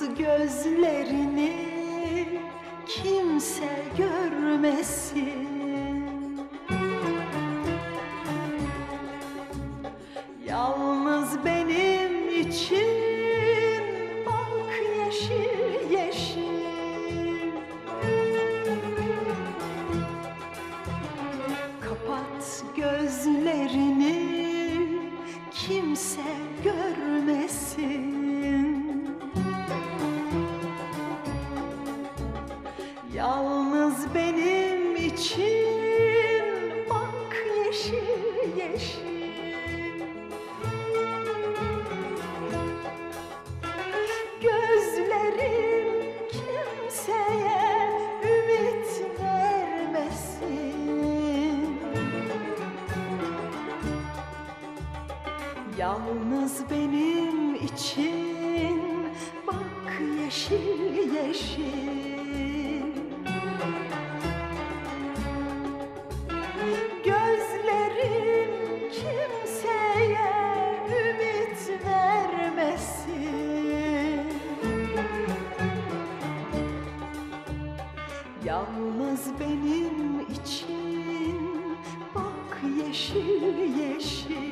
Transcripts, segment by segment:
gözlerini kimse görmesin. Yalnız benim için bak yeşil yeşil. Kapat gözlerini kimse için bak yeşil yeşil. Gözlerim kimseye ümit vermesin. Yalnız benim için bak yeşil yeşil bak yeşil yeşil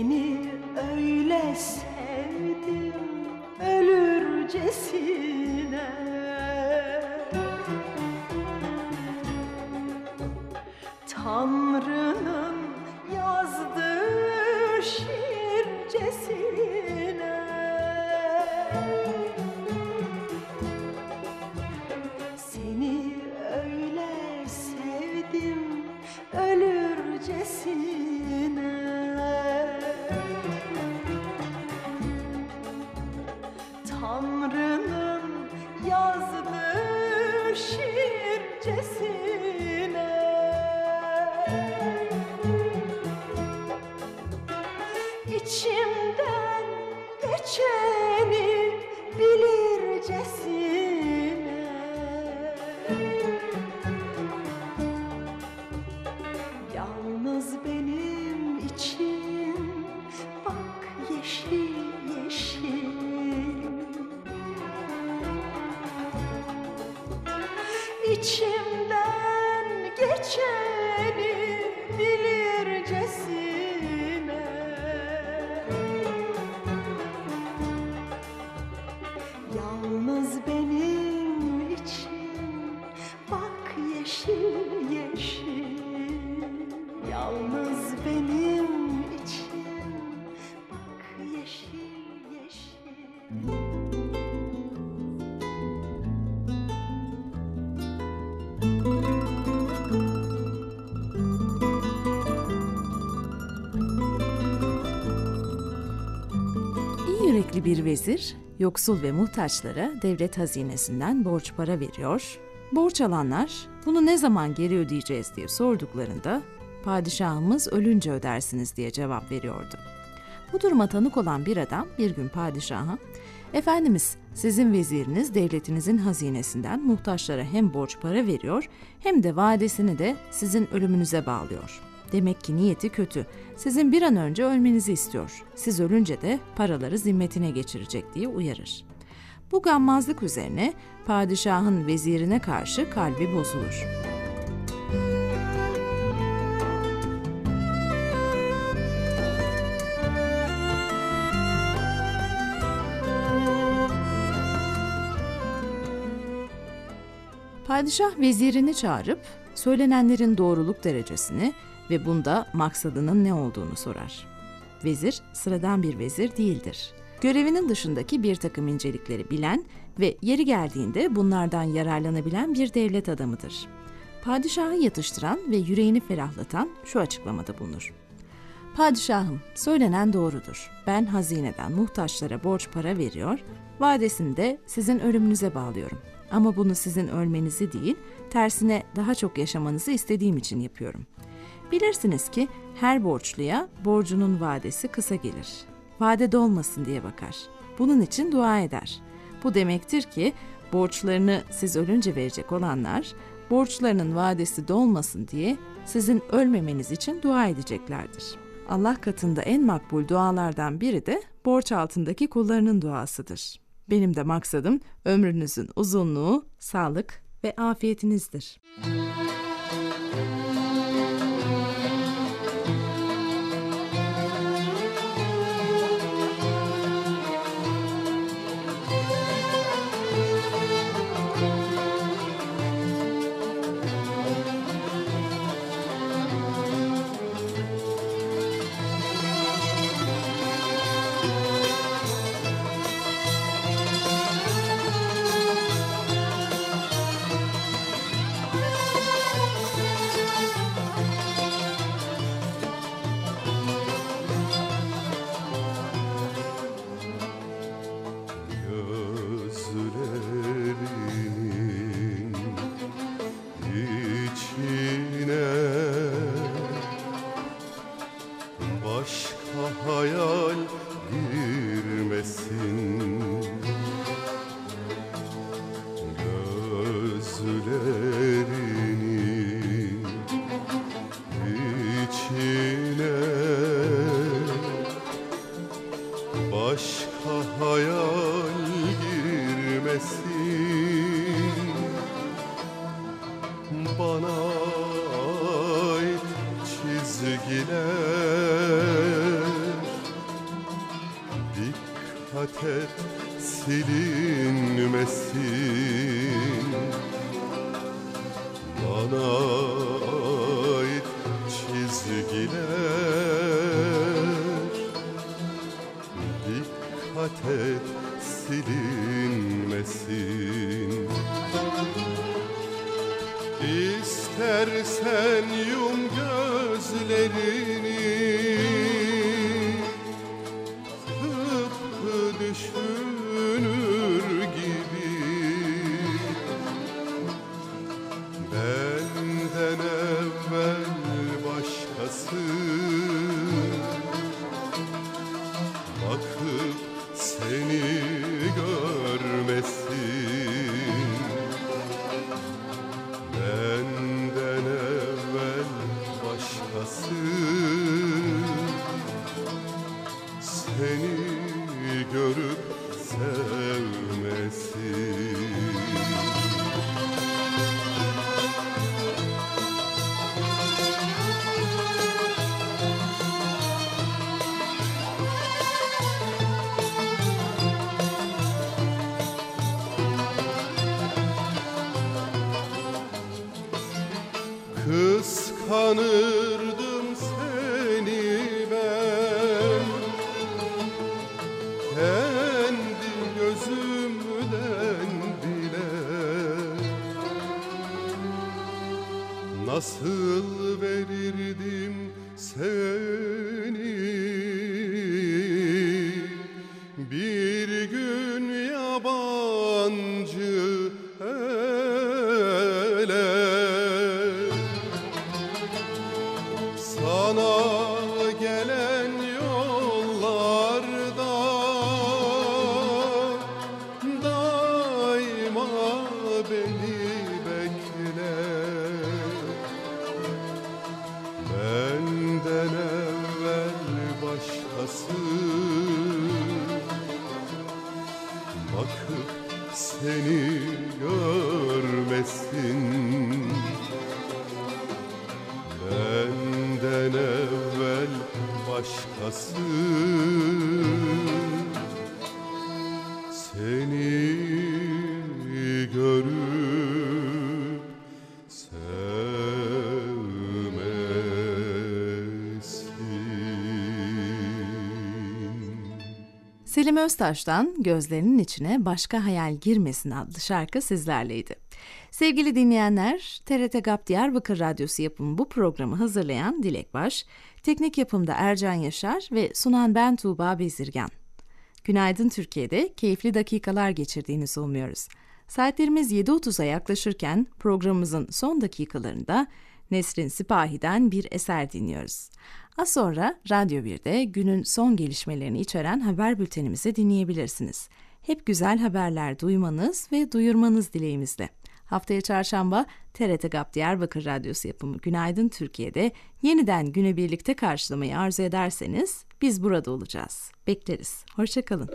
beni yürekli bir vezir, yoksul ve muhtaçlara devlet hazinesinden borç para veriyor. Borç alanlar bunu ne zaman geri ödeyeceğiz diye sorduklarında padişahımız ölünce ödersiniz diye cevap veriyordu. Bu duruma tanık olan bir adam bir gün padişaha Efendimiz sizin veziriniz devletinizin hazinesinden muhtaçlara hem borç para veriyor hem de vadesini de sizin ölümünüze bağlıyor. Demek ki niyeti kötü. Sizin bir an önce ölmenizi istiyor. Siz ölünce de paraları zimmetine geçirecek diye uyarır. Bu gammazlık üzerine padişahın vezirine karşı kalbi bozulur. Padişah vezirini çağırıp söylenenlerin doğruluk derecesini ve bunda maksadının ne olduğunu sorar. Vezir sıradan bir vezir değildir. Görevinin dışındaki bir takım incelikleri bilen ve yeri geldiğinde bunlardan yararlanabilen bir devlet adamıdır. Padişahı yatıştıran ve yüreğini ferahlatan şu açıklamada bulunur. Padişahım, söylenen doğrudur. Ben hazineden muhtaçlara borç para veriyor, vadesini de sizin ölümünüze bağlıyorum. Ama bunu sizin ölmenizi değil, tersine daha çok yaşamanızı istediğim için yapıyorum. Bilirsiniz ki her borçluya borcunun vadesi kısa gelir. Vade dolmasın diye bakar. Bunun için dua eder. Bu demektir ki borçlarını siz ölünce verecek olanlar borçlarının vadesi dolmasın diye sizin ölmemeniz için dua edeceklerdir. Allah katında en makbul dualardan biri de borç altındaki kullarının duasıdır. Benim de maksadım ömrünüzün uzunluğu, sağlık ve afiyetinizdir. gözlerinin sana Nasıl verirdim seni Selim Öztaş'tan Gözlerinin içine Başka Hayal Girmesin adlı şarkı sizlerleydi. Sevgili dinleyenler, TRT GAP Diyarbakır Radyosu yapımı bu programı hazırlayan Dilek Baş, teknik yapımda Ercan Yaşar ve sunan ben Tuğba Bezirgan. Günaydın Türkiye'de keyifli dakikalar geçirdiğinizi umuyoruz. Saatlerimiz 7.30'a yaklaşırken programımızın son dakikalarında Nesrin Sipahi'den bir eser dinliyoruz. Az sonra Radyo 1'de günün son gelişmelerini içeren haber bültenimizi dinleyebilirsiniz. Hep güzel haberler duymanız ve duyurmanız dileğimizle. Haftaya çarşamba TRT GAP Diyarbakır Radyosu yapımı Günaydın Türkiye'de yeniden güne birlikte karşılamayı arzu ederseniz biz burada olacağız. Bekleriz. Hoşçakalın.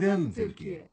Günaydın Türkiye.